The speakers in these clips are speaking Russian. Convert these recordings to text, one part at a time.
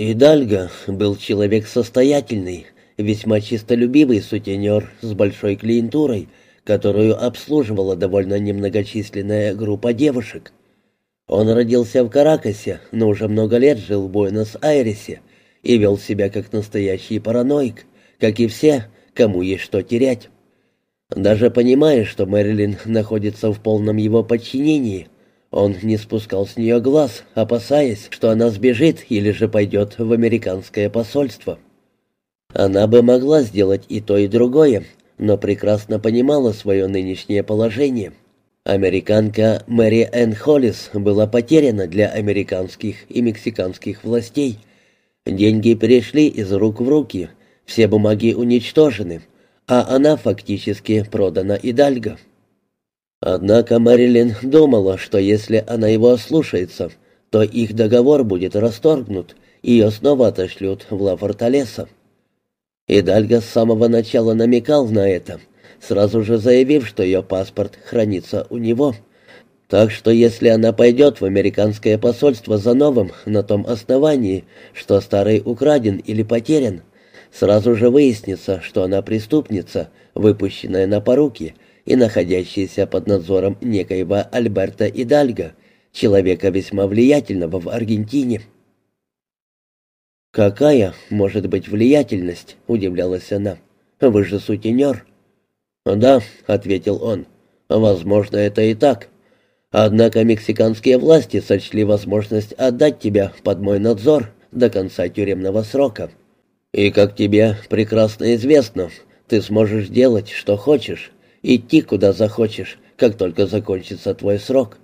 Идальго был человек состоятельный, весьма чистолюбивый сутенер с большой клиентурой, которую обслуживала довольно немногочисленная группа девушек. Он родился в Каракасе, но уже много лет жил в Буэнос-Айресе и вел себя как настоящий параноик, как и все, кому есть что терять. Даже понимая, что Мэрилин находится в полном его подчинении, он не спускал с нее глаз, опасаясь, что она сбежит или же пойдет в американское посольство. Она бы могла сделать и то, и другое, но прекрасно понимала свое нынешнее положение. Американка Мэри Энн Холлис была потеряна для американских и мексиканских властей. Деньги перешли из рук в руки, все бумаги уничтожены, а она фактически продана Идальго. Однако Мэрилин думала, что если она его ослушается, то их договор будет расторгнут, и ее снова отошлют в Ла-Форталеса. Идальго с самого начала намекал на это, сразу же заявив, что ее паспорт хранится у него. Так что если она пойдет в американское посольство за новым на том основании, что старый украден или потерян, сразу же выяснится, что она преступница, выпущенная на поруки – и находящийся под надзором некоего Альберта Идальго, человека весьма влиятельного в Аргентине. «Какая может быть влиятельность?» — удивлялась она. «Вы же сутенер». «Да», — ответил он, — «возможно, это и так. Однако мексиканские власти сочли возможность отдать тебя под мой надзор до конца тюремного срока. И, как тебе прекрасно известно, ты сможешь делать, что хочешь, идти куда захочешь, как только закончится твой срок.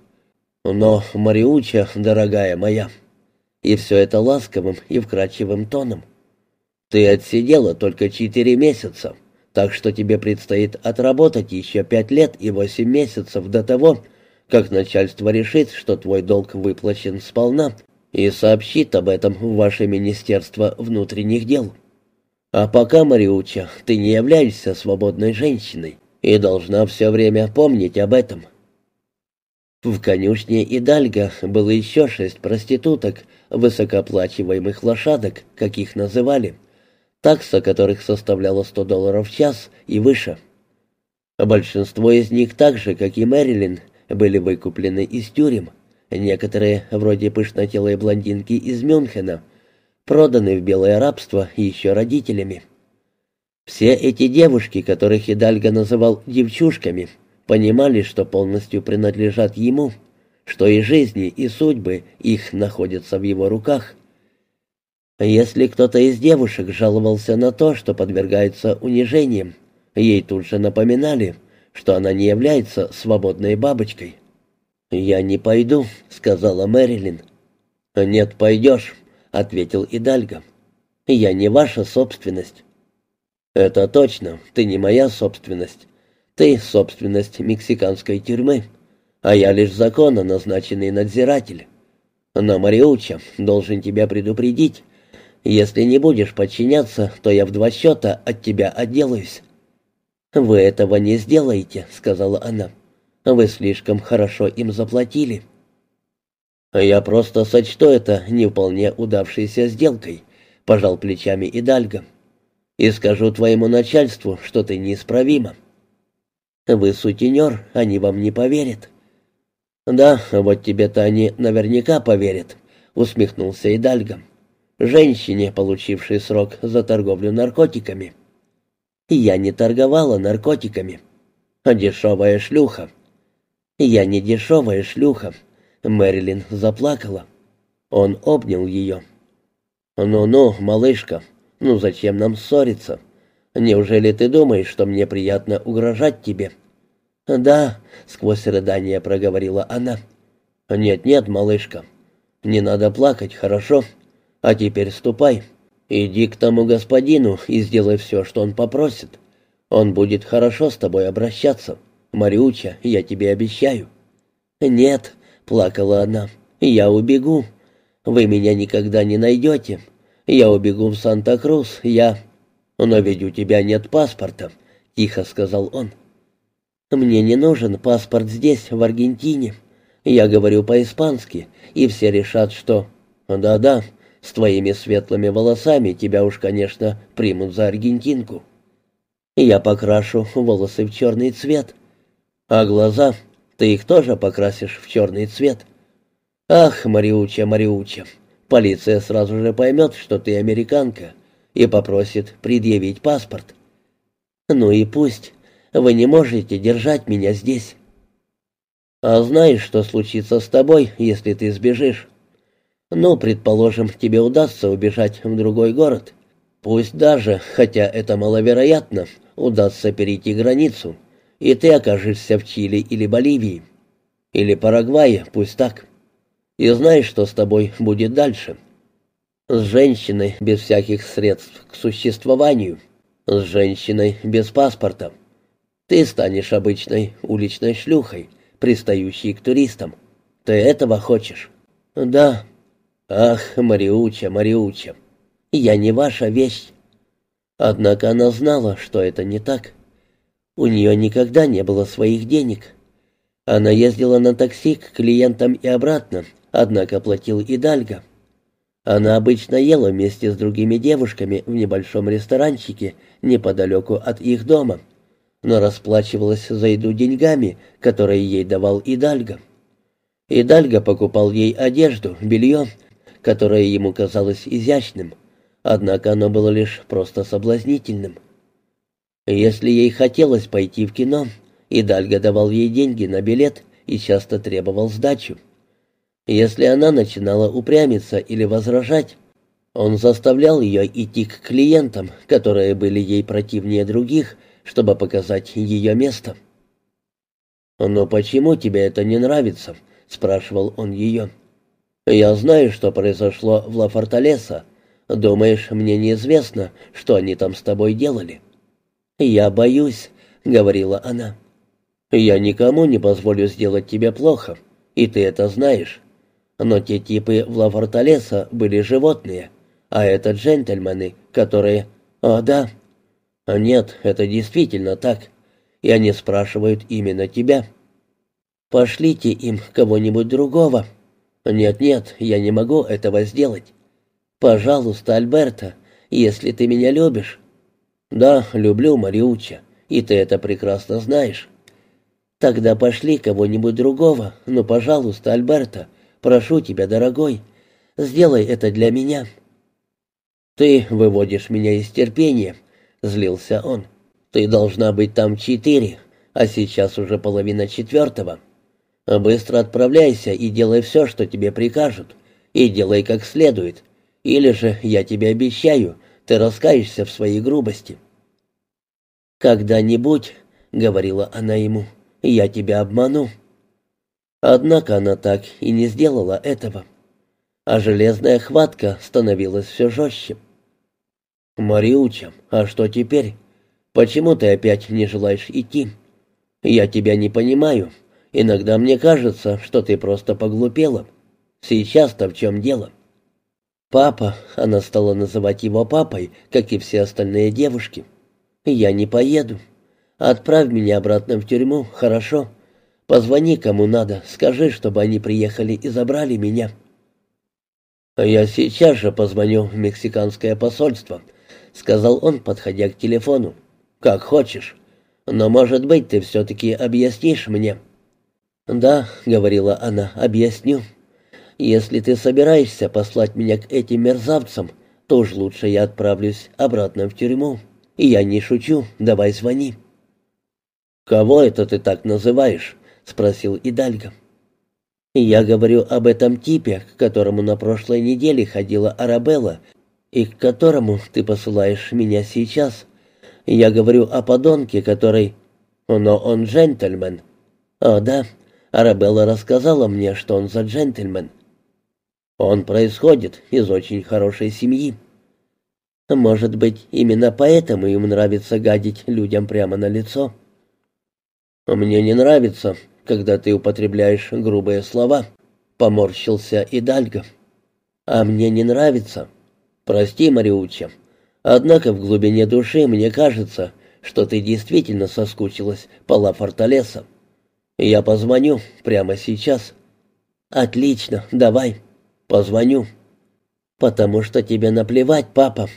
Но, Мариуча, дорогая моя, и все это ласковым и вкрадчивым тоном. Ты отсидела только четыре месяца, так что тебе предстоит отработать еще пять лет и восемь месяцев до того, как начальство решит, что твой долг выплачен сполна, и сообщит об этом в ваше Министерство внутренних дел. А пока, Мариуча, ты не являешься свободной женщиной и должна все время помнить об этом. В конюшне Идальго было еще шесть проституток, высокооплачиваемых лошадок, как их называли, такса которых составляла 100 долларов в час и выше. Большинство из них, так же, как и Мэрилин, были выкуплены из тюрем. Некоторые, вроде пышнотелой блондинки из Мюнхена, проданы в белое рабство еще родителями. Все эти девушки, которых Идальго называл «девчушками», понимали, что полностью принадлежат ему, что и жизни, и судьбы их находятся в его руках. Если кто-то из девушек жаловался на то, что подвергается унижениям, ей тут же напоминали, что она не является свободной бабочкой. «Я не пойду», — сказала Мэрилин. «Нет, пойдешь», — ответил Идальго. «Я не ваша собственность. «Это точно. Ты не моя собственность. Ты — собственность мексиканской тюрьмы, а я лишь законно назначенный надзиратель. Но, Мариуча, должен тебя предупредить. Если не будешь подчиняться, то я в два счета от тебя отделаюсь». «Вы этого не сделаете», — сказала она. «Вы слишком хорошо им заплатили». «Я просто сочту это не вполне удавшейся сделкой», — пожал плечами Идальго и скажу твоему начальству, что ты неисправима. Вы сутенер, они вам не поверят. Да, вот тебе-то они наверняка поверят, усмехнулся Идальго. Женщине, получившей срок за торговлю наркотиками. Я не торговала наркотиками. Дешевая шлюха. Я не дешевая шлюха. Мэрилин заплакала. Он обнял ее. «Ну-ну, малышка, ну зачем нам ссориться? Неужели ты думаешь, что мне приятно угрожать тебе?» «Да», — сквозь рыдание проговорила она. «Нет-нет, малышка, не надо плакать, хорошо? А теперь ступай. Иди к тому господину и сделай все, что он попросит. Он будет хорошо с тобой обращаться. Мариуча, я тебе обещаю». «Нет», — плакала она, — «я убегу. Вы меня никогда не найдете. Я убегу в Санта-Крус, я...» «Но ведь у тебя нет паспорта», — тихо сказал он. «Мне не нужен паспорт здесь, в Аргентине. Я говорю по-испански, и все решат, что...» «Да-да», — С твоими светлыми волосами тебя уж, конечно, примут за аргентинку. Я покрашу волосы в черный цвет. А глаза, ты их тоже покрасишь в черный цвет. Ах, Мариуча, Мариуча, полиция сразу же поймет, что ты американка, и попросит предъявить паспорт. Ну и пусть. Вы не можете держать меня здесь. А знаешь, что случится с тобой, если ты сбежишь? Ну, предположим, тебе удастся убежать в другой город. Пусть даже, хотя это маловероятно, удастся перейти границу, и ты окажешься в Чили или Боливии. Или Парагвае, пусть так. И знаешь, что с тобой будет дальше? С женщиной без всяких средств к существованию. С женщиной без паспорта. Ты станешь обычной уличной шлюхой, пристающей к туристам. Ты этого хочешь? Да. Ах, Мариуча, Мариуча, я не ваша вещь. Однако она знала, что это не так. У нее никогда не было своих денег. Она ездила на такси к клиентам и обратно, однако платил и Дальга. Она обычно ела вместе с другими девушками в небольшом ресторанчике неподалеку от их дома, но расплачивалась за еду деньгами, которые ей давал Идальго. Идальго покупал ей одежду, белье, которое ему казалось изящным, однако оно было лишь просто соблазнительным. Если ей хотелось пойти в кино, Идальго давал ей деньги на билет и часто требовал сдачу. Если она начинала упрямиться или возражать, он заставлял ее идти к клиентам, которые были ей противнее других, чтобы показать ее место. «Но почему тебе это не нравится?» — спрашивал он ее. «Я знаю, что произошло в Ла-Форталеса. Думаешь, мне неизвестно, что они там с тобой делали?» «Я боюсь», — говорила она. «Я никому не позволю сделать тебе плохо, и ты это знаешь. Но те типы в Ла-Форталеса были животные, а это джентльмены, которые... О, да. Нет, это действительно так. И они спрашивают именно тебя. Пошлите им кого-нибудь другого. Нет-нет, я не могу этого сделать. Пожалуйста, Альберта, если ты меня любишь. Да, люблю, Мариуча, и ты это прекрасно знаешь. Тогда пошли кого-нибудь другого. Ну, пожалуйста, Альберта, прошу тебя, дорогой, сделай это для меня. Ты выводишь меня из терпения, злился он. Ты должна быть там четыре, а сейчас уже половина четвертого. Быстро отправляйся и делай все, что тебе прикажут, и делай как следует. Или же, я тебе обещаю, ты раскаешься в своей грубости. «Когда-нибудь», — говорила она ему, — «я тебя обману». Однако она так и не сделала этого. А железная хватка становилась все жестче. «Мариуча, а что теперь? Почему ты опять не желаешь идти? Я тебя не понимаю. Иногда мне кажется, что ты просто поглупела. Сейчас-то в чем дело?» «Папа», — она стала называть его папой, как и все остальные девушки. «Я не поеду. Отправь меня обратно в тюрьму, хорошо? Позвони кому надо, скажи, чтобы они приехали и забрали меня». «Я сейчас же позвоню в мексиканское посольство», — сказал он, подходя к телефону. «Как хочешь. Но, может быть, ты все-таки объяснишь мне». «Да», — говорила она, — «объясню». Если ты собираешься послать меня к этим мерзавцам, то уж лучше я отправлюсь обратно в тюрьму. И я не шучу, давай звони». «Кого это ты так называешь?» — спросил Идальго. «Я говорю об этом типе, к которому на прошлой неделе ходила Арабелла, и к которому ты посылаешь меня сейчас. Я говорю о подонке, который... Но он джентльмен». «О, да, Арабелла рассказала мне, что он за джентльмен». Он происходит из очень хорошей семьи. Может быть, именно поэтому им нравится гадить людям прямо на лицо. Мне не нравится, когда ты употребляешь грубые слова, поморщился Идальго. А мне не нравится. Прости, Мариуча. Однако в глубине души мне кажется, что ты действительно соскучилась по Ла Форталеса. Я позвоню прямо сейчас. Отлично, давай. Позвоню. «Потому что тебе наплевать, папа.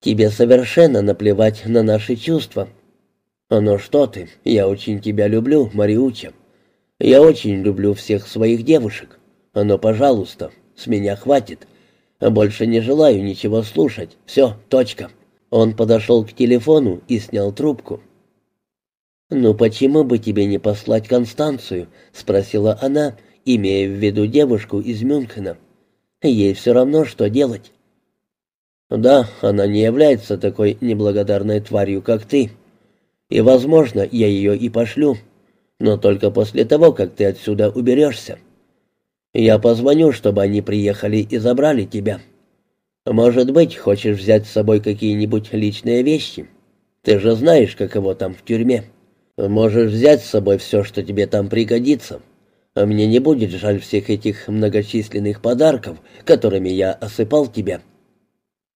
Тебе совершенно наплевать на наши чувства». «Ну что ты, я очень тебя люблю, Мариуча. Я очень люблю всех своих девушек. Но, пожалуйста, с меня хватит. Больше не желаю ничего слушать. Все, точка». Он подошел к телефону и снял трубку. «Ну почему бы тебе не послать Констанцию?» — спросила она, имея в виду девушку из Мюнхена. «Ей все равно, что делать». «Да, она не является такой неблагодарной тварью, как ты. И, возможно, я ее и пошлю, но только после того, как ты отсюда уберешься. Я позвоню, чтобы они приехали и забрали тебя». «Может быть, хочешь взять с собой какие-нибудь личные вещи? Ты же знаешь, как его там в тюрьме. Можешь взять с собой все, что тебе там пригодится. А мне не будет жаль всех этих многочисленных подарков, которыми я осыпал тебя».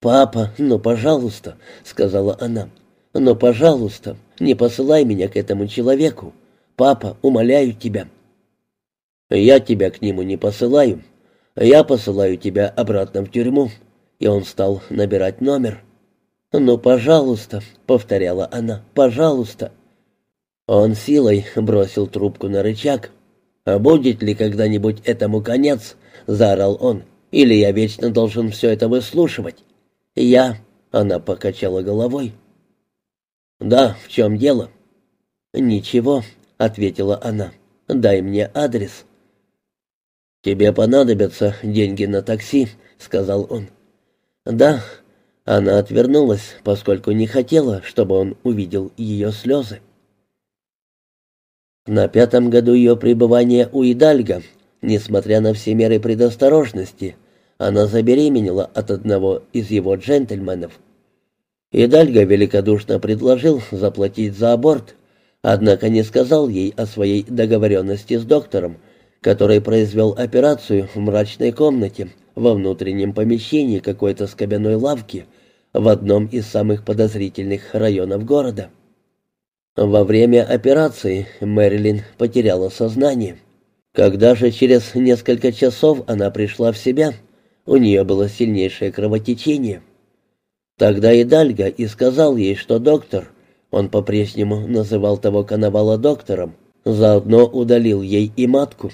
«Папа, ну, пожалуйста», — сказала она, — «ну, пожалуйста, не посылай меня к этому человеку. Папа, умоляю тебя». «Я тебя к нему не посылаю. Я посылаю тебя обратно в тюрьму» и он стал набирать номер. «Ну, пожалуйста», — повторяла она, — «пожалуйста». Он силой бросил трубку на рычаг. «А будет ли когда-нибудь этому конец?» — заорал он. «Или я вечно должен все это выслушивать?» «Я...» — она покачала головой. «Да, в чем дело?» «Ничего», — ответила она. «Дай мне адрес». «Тебе понадобятся деньги на такси», — сказал он. «Да». Она отвернулась, поскольку не хотела, чтобы он увидел ее слезы. На пятом году ее пребывания у Идальга, несмотря на все меры предосторожности, она забеременела от одного из его джентльменов. Идальга великодушно предложил заплатить за аборт, однако не сказал ей о своей договоренности с доктором, который произвел операцию в мрачной комнате, во внутреннем помещении какой-то скобяной лавки в одном из самых подозрительных районов города. Во время операции Мэрилин потеряла сознание. Когда же через несколько часов она пришла в себя, у нее было сильнейшее кровотечение. Тогда и и сказал ей, что доктор, он по-прежнему называл того коновала доктором, заодно удалил ей и матку.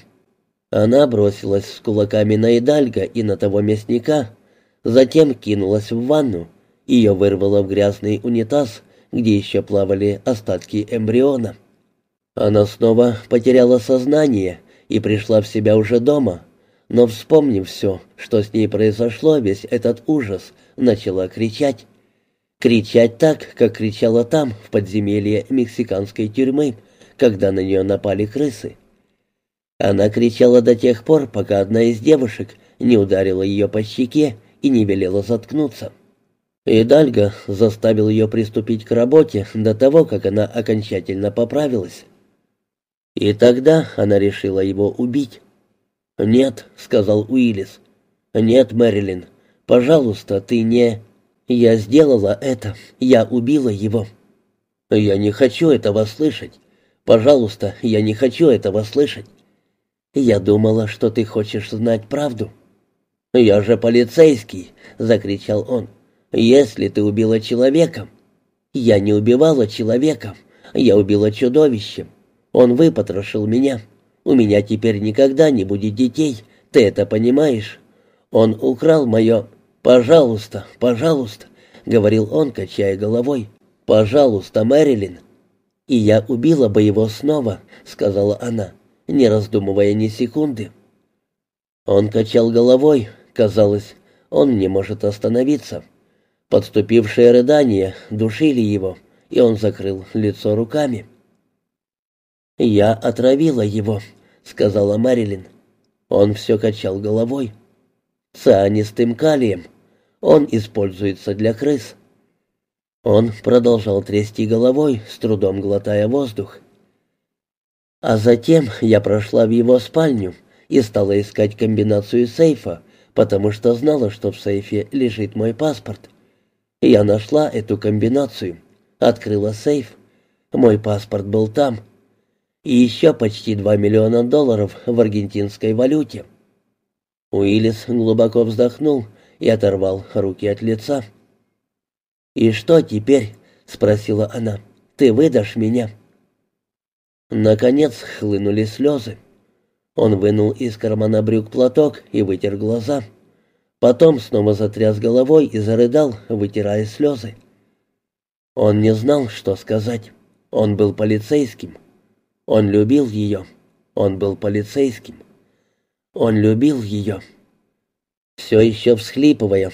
Она бросилась с кулаками на Идальга и на того мясника, затем кинулась в ванну. Ее вырвало в грязный унитаз, где еще плавали остатки эмбриона. Она снова потеряла сознание и пришла в себя уже дома, но, вспомнив все, что с ней произошло, весь этот ужас, начала кричать. Кричать так, как кричала там, в подземелье мексиканской тюрьмы, когда на нее напали крысы. Она кричала до тех пор, пока одна из девушек не ударила ее по щеке и не велела заткнуться. И Дальга заставил ее приступить к работе до того, как она окончательно поправилась. И тогда она решила его убить. «Нет», — сказал Уиллис. «Нет, Мэрилин, пожалуйста, ты не...» «Я сделала это. Я убила его». «Я не хочу этого слышать. Пожалуйста, я не хочу этого слышать. «Я думала, что ты хочешь знать правду». «Я же полицейский!» — закричал он. «Если ты убила человека...» «Я не убивала человека. Я убила чудовище. Он выпотрошил меня. У меня теперь никогда не будет детей. Ты это понимаешь? Он украл мое... Пожалуйста, пожалуйста!» — говорил он, качая головой. «Пожалуйста, Мэрилин!» «И я убила бы его снова», — сказала она не раздумывая ни секунды. Он качал головой, казалось, он не может остановиться. Подступившие рыдания душили его, и он закрыл лицо руками. «Я отравила его», — сказала Марилин. Он все качал головой. «Цианистым калием. Он используется для крыс». Он продолжал трясти головой, с трудом глотая воздух. А затем я прошла в его спальню и стала искать комбинацию сейфа, потому что знала, что в сейфе лежит мой паспорт. Я нашла эту комбинацию, открыла сейф. Мой паспорт был там. И еще почти 2 миллиона долларов в аргентинской валюте. Уиллис глубоко вздохнул и оторвал руки от лица. «И что теперь?» — спросила она. «Ты выдашь меня?» Наконец хлынули слезы. Он вынул из кармана брюк платок и вытер глаза. Потом снова затряс головой и зарыдал, вытирая слезы. Он не знал, что сказать. Он был полицейским. Он любил ее. Он был полицейским. Он любил ее. Все еще всхлипывая,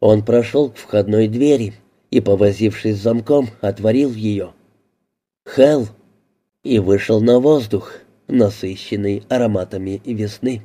он прошел к входной двери и, повозившись замком, отворил ее. «Хелл!» и вышел на воздух, насыщенный ароматами весны.